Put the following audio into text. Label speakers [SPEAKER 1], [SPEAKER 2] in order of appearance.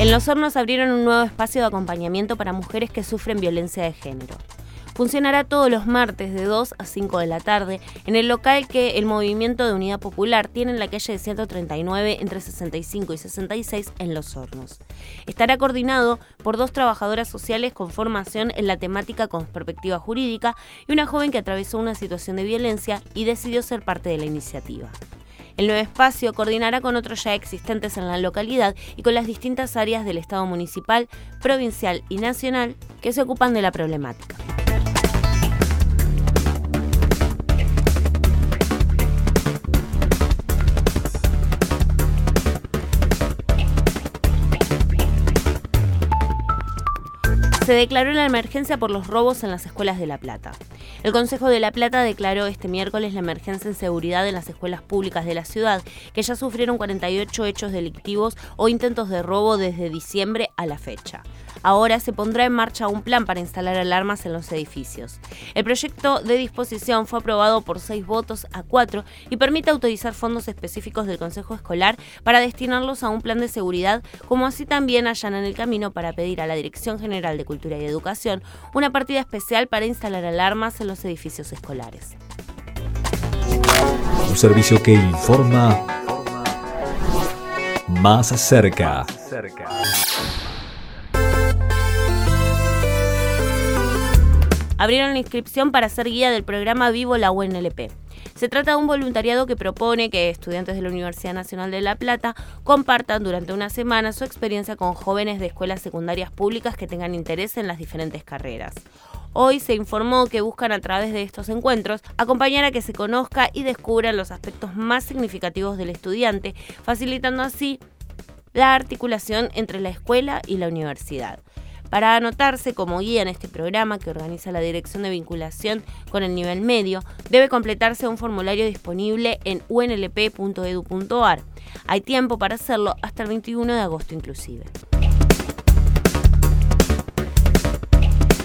[SPEAKER 1] En Los Hornos abrieron un nuevo espacio de acompañamiento para mujeres que sufren violencia de género. Funcionará todos los martes de 2 a 5 de la tarde en el local que el Movimiento de Unidad Popular tiene en la calle de 139 entre 65 y 66 en Los Hornos. Estará coordinado por dos trabajadoras sociales con formación en la temática con perspectiva jurídica y una joven que atravesó una situación de violencia y decidió ser parte de la iniciativa. El nuevo espacio coordinará con otros ya existentes en la localidad y con las distintas áreas del Estado municipal, provincial y nacional que se ocupan de la problemática. se declaró la emergencia por los robos en las escuelas de La Plata. El Consejo de La Plata declaró este miércoles la emergencia en seguridad en las escuelas públicas de la ciudad, que ya sufrieron 48 hechos delictivos o intentos de robo desde diciembre a la fecha. Ahora se pondrá en marcha un plan para instalar alarmas en los edificios. El proyecto de disposición fue aprobado por seis votos a cuatro y permite autorizar fondos específicos del Consejo Escolar para destinarlos a un plan de seguridad, como así también allanan el camino para pedir a la Dirección General de Cultura y Educación una partida especial para instalar alarmas en los edificios escolares.
[SPEAKER 2] Un servicio que informa más cerca.
[SPEAKER 1] abrieron la inscripción para ser guía del programa Vivo la UNLP. Se trata de un voluntariado que propone que estudiantes de la Universidad Nacional de La Plata compartan durante una semana su experiencia con jóvenes de escuelas secundarias públicas que tengan interés en las diferentes carreras. Hoy se informó que buscan a través de estos encuentros acompañar a que se conozca y descubran los aspectos más significativos del estudiante, facilitando así la articulación entre la escuela y la universidad. Para anotarse como guía en este programa que organiza la Dirección de Vinculación con el nivel medio, debe completarse un formulario disponible en unlp.edu.ar. Hay tiempo para hacerlo hasta el 21 de agosto inclusive.